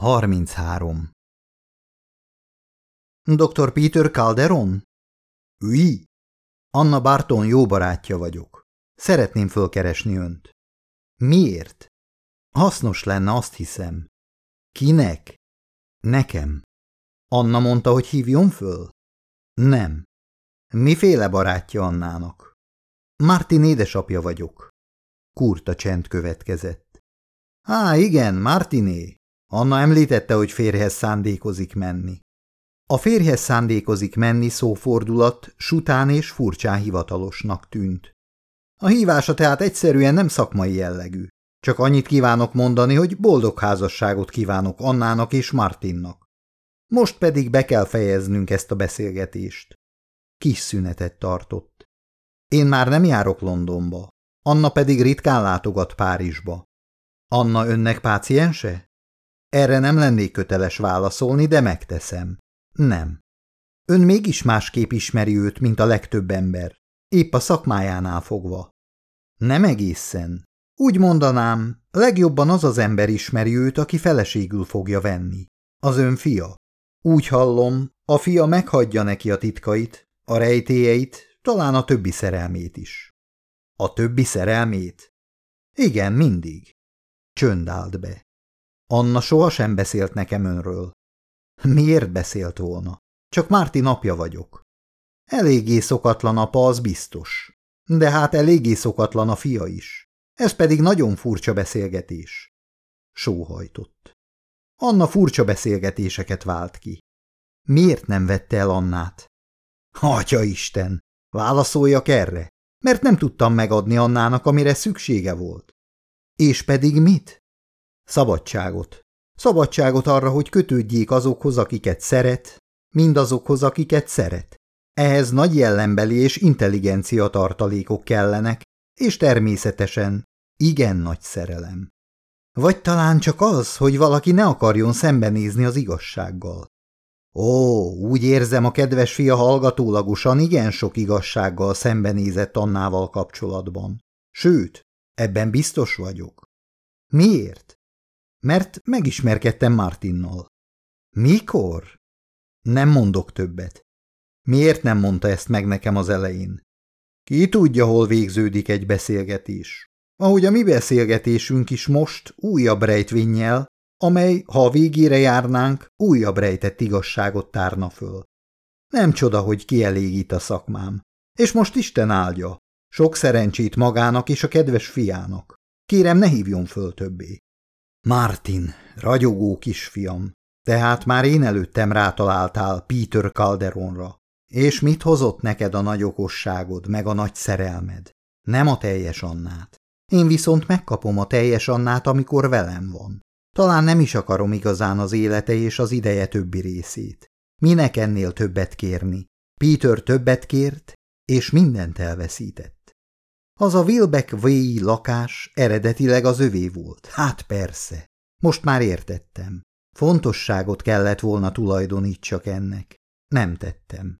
33. Dr. Peter Calderon? Üi! Anna Barton jó barátja vagyok. Szeretném fölkeresni önt. Miért? Hasznos lenne, azt hiszem. Kinek? Nekem. Anna mondta, hogy hívjon föl? Nem. Miféle barátja Annának? Martin édesapja vagyok. Kurta csend következett. Á, igen, Martiné. Anna említette, hogy férjhez szándékozik menni. A férjhez szándékozik menni szófordulat sután és furcsán hivatalosnak tűnt. A hívása tehát egyszerűen nem szakmai jellegű. Csak annyit kívánok mondani, hogy boldog házasságot kívánok Annának és Martinnak. Most pedig be kell fejeznünk ezt a beszélgetést. Kis szünetet tartott. Én már nem járok Londonba, Anna pedig ritkán látogat Párizsba. Anna önnek páciense? Erre nem lennék köteles válaszolni, de megteszem. Nem. Ön mégis másképp ismeri őt, mint a legtöbb ember, épp a szakmájánál fogva. Nem egészen. Úgy mondanám, legjobban az az ember ismeri őt, aki feleségül fogja venni. Az ön fia. Úgy hallom, a fia meghagyja neki a titkait, a rejtélyeit, talán a többi szerelmét is. A többi szerelmét? Igen, mindig. Csönd állt be. Anna sohasem beszélt nekem önről. Miért beszélt volna? Csak Márti napja vagyok. Eléggé szokatlan apa, az biztos. De hát eléggé szokatlan a fia is. Ez pedig nagyon furcsa beszélgetés. Sóhajtott. Anna furcsa beszélgetéseket vált ki. Miért nem vette el Annát? Atya Isten! Válaszoljak erre, mert nem tudtam megadni Annának, amire szüksége volt. És pedig mit? Szabadságot. Szabadságot arra, hogy kötődjék azokhoz, akiket szeret, mindazokhoz, akiket szeret. Ehhez nagy jellembeli és intelligencia tartalékok kellenek, és természetesen igen nagy szerelem. Vagy talán csak az, hogy valaki ne akarjon szembenézni az igazsággal. Ó, úgy érzem, a kedves fia hallgatólagosan igen sok igazsággal szembenézett Annával kapcsolatban. Sőt, ebben biztos vagyok. Miért? Mert megismerkedtem Martinnal. Mikor? Nem mondok többet. Miért nem mondta ezt meg nekem az elején? Ki tudja, hol végződik egy beszélgetés. Ahogy a mi beszélgetésünk is most újabb rejtvényel, amely, ha a végére járnánk, újabb rejtett igazságot tárna föl. Nem csoda, hogy kielégít a szakmám. És most Isten áldja. Sok szerencsét magának és a kedves fiának. Kérem, ne hívjon föl többé. Martin, ragyogó kisfiam, tehát már én előttem rátaláltál Peter Calderonra. És mit hozott neked a nagy okosságod, meg a nagy szerelmed? Nem a teljes Annát. Én viszont megkapom a teljes Annát, amikor velem van. Talán nem is akarom igazán az élete és az ideje többi részét. Minek ennél többet kérni? Peter többet kért, és mindent elveszített. Az a Wilbeck Way lakás eredetileg az övé volt. Hát persze. Most már értettem. Fontosságot kellett volna tulajdonítsak ennek. Nem tettem.